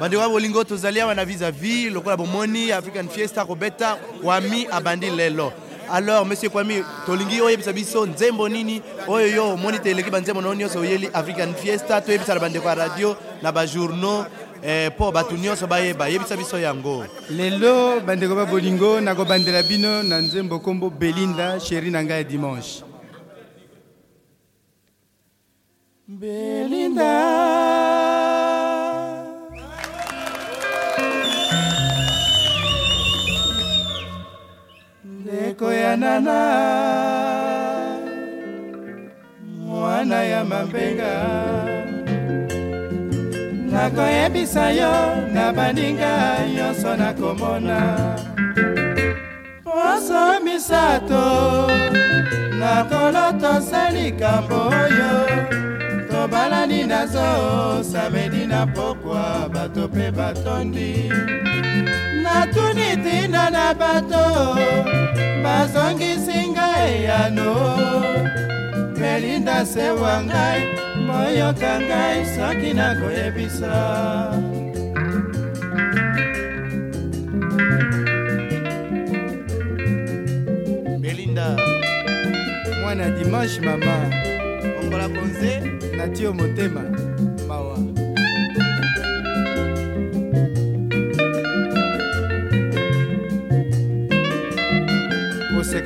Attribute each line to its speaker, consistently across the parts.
Speaker 1: bandeko ya bolingo tozali awa na vis-à-vis lokola bomoni african fiesta kobeta kwami abandi lelo alors monsieur kwami tolingi oyebisa biso nzembo nini oyo yo omoni te eleki banzembo na yo nyonso oyeli african fiesta toyebisa na bandeko ya radio na bajournaux eh, mpo bato nyonso bayeba yebisa biso yango lelo bandeko ba bolingo nakobandela bino na nzembo nkombo belinda sheri na ngai ya dimanche belinda nana mwana ya mambenga nakoyebisa yo na baninga nyonso nakomona poso misato nakolo tosali kambo oyo tobalani na zo samedi na pokwa bato mpe batondi natuni ntina na bato azongisi ngai yano melinda sewa ngai moyoka ngai soki nakoyebisa melinda mwana dimanche mama ongola konze natio motema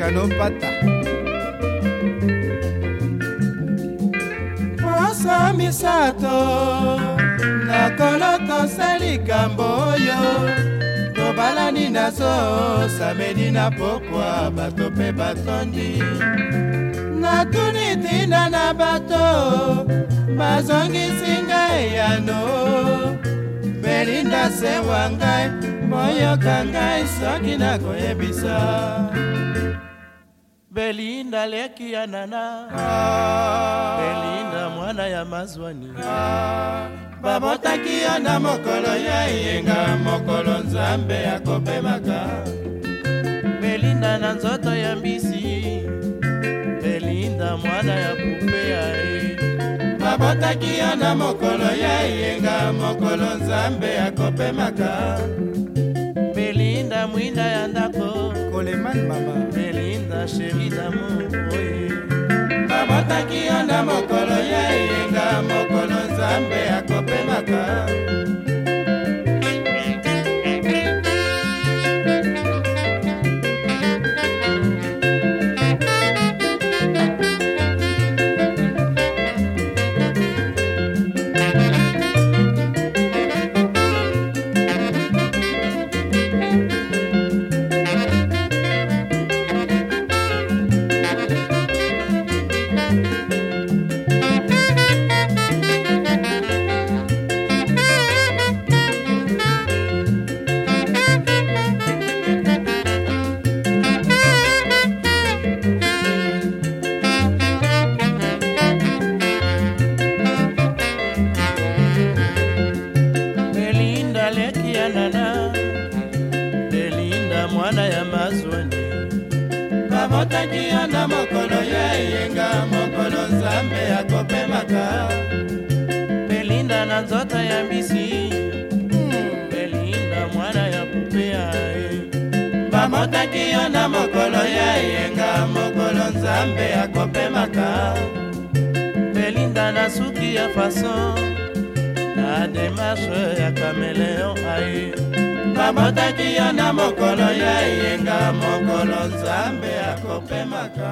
Speaker 1: kaka nopata poso misato nakolo tosali kambo oyo tobalani nazo samedi na pokwa bato mpe batondi natuni ntina na bato bazongisi ngai yano belinda sewa ngai boyoka ngai soki nakoyebisa belinda leki ya nana belinda mwana ya mazwani babotaki yo na mokolo ya yenga mokolo nzambe akopemaka belinda na nzoto ya mbisi belinda mwana ya pupe ya ye babotaki yo na mokolo ya yenga mokolo nzambe akopemaka belinda mwinda ya ndako koleman mama ma chérie d'amour babataki yo na mokolo ya eyenga mokolo nzambe akopemaka motaki yo na mokolo yo eyenga mokolo nzambe akopemaka belinda na nzoto ya mbisi hmm, belinda mwana ya pupe yae bamotaki yo na mokolo yo eyenga mokolo nzambe akopemaka belinda na suki ya fason na demarshe ya kameleon aye babotaki yo na mokolo ya eyenga mokolo nzambe akopemaka